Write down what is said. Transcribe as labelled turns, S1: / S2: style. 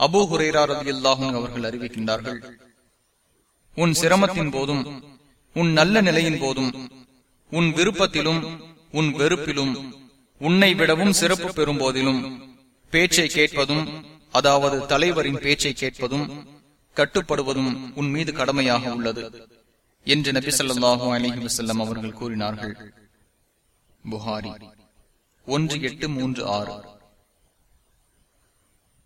S1: Abu ஹுரேரா ரதியுல்லாஹும் அவர்கள் அறிவிக்கின்றார்கள் உன் சிரமத்தின் போதும் உன் நல்ல நிலையின் போதும் உன் விருப்பத்திலும் உன் வெறுப்பிலும் உன்னை விடவும் சிறப்பு பெறும் போதிலும் பேச்சை கேட்பதும் அதாவது தலைவரின் பேச்சை கேட்பதும் கட்டுப்படுவதும் உன் மீது கடமையாக உள்ளது என்று நபி சொல்லாஹு அலைஹி வசல்லம் அவர்கள் கூறினார்கள். புகாரி. ஒன்று எட்டு மூன்று ஆறு.